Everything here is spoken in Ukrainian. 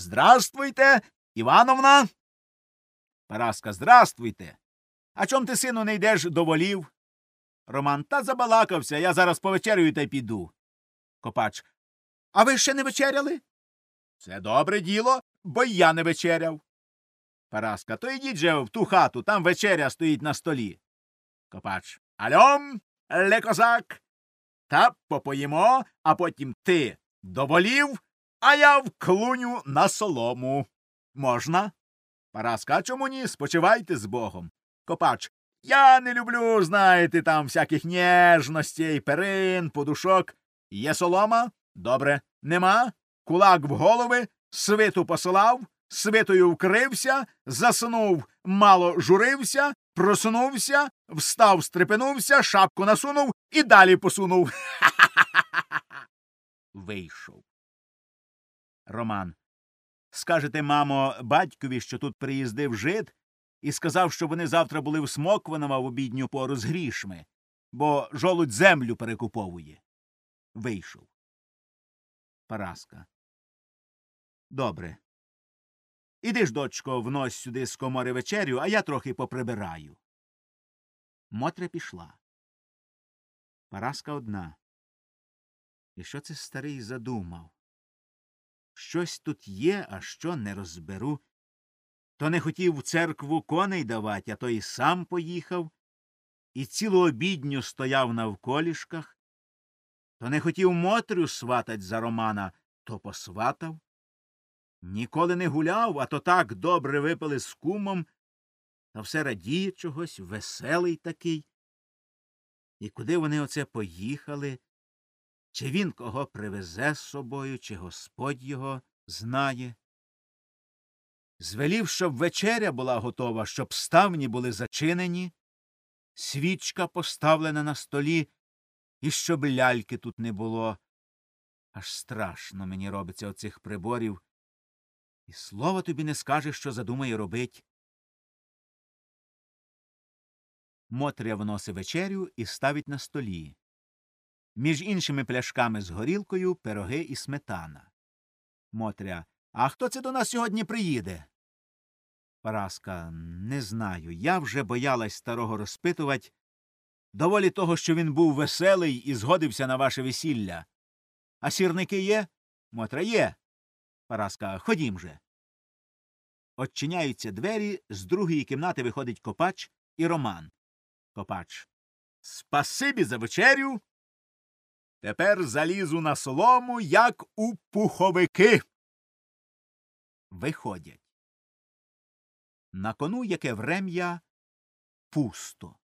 Здравствуйте, Івановна. Параска, здравствуйте. А чом ти, сину, не йдеш до волів? Роман, та забалакався, я зараз повечерюю та й піду. Копач. А ви ще не вечеряли? Це добре діло, бо я не вечеряв. Параска, то йдіть же в ту хату, там вечеря стоїть на столі. Копач. Альом, ле козак. Та попоїмо, а потім ти до волів, а я в клуню на солому. Можна? Параска, чому ні? Спочивайте з Богом. Копач. Я не люблю, знаєте, там всяких ніжностей, перин, подушок. Є солома? Добре. Нема? Кулак в голови, свиту посилав, свитою вкрився, заснув, мало журився, проснувся, встав, стрепенувся, шапку насунув і далі посунув. Вийшов. Роман. Скажете, мамо, батькові, що тут приїздив жид, і сказав, що вони завтра були в Смокванова в обідню пору з грішми, бо жолудь землю перекуповує. Вийшов. Параска. Добре. Іди ж, дочко, внось сюди з комори вечерю, а я трохи поприбираю. Мотря пішла. Параска одна. І що це старий задумав? Щось тут є, а що не розберу. То не хотів в церкву коней давати, а то і сам поїхав, і цілу обідню стояв на вколішках, то не хотів Мотрю сватать за Романа, то посватав. Ніколи не гуляв, а то так добре випили з кумом, та все радіє чогось, веселий такий. І куди вони оце поїхали? Чи він кого привезе з собою, чи господь його знає? Звелів, щоб вечеря була готова, щоб ставні були зачинені, свічка поставлена на столі, і щоб ляльки тут не було. Аж страшно мені робиться оцих приборів. І слова тобі не скаже, що задумає робить. Мотря вносить вечерю і ставить на столі. Між іншими пляшками з горілкою пироги і сметана. Мотря. А хто це до нас сьогодні приїде? Параска. Не знаю. Я вже боялась старого розпитувати. Доволі того, що він був веселий і згодився на ваше весілля. А сірники є? Мотра є. Параска. Ходім же. Отчиняються двері, з другої кімнати виходить копач і Роман. Копач. Спасибі за вечерю. Тепер залізу на солому, як у пуховики. Виходять. На кону яке врем'я пусто.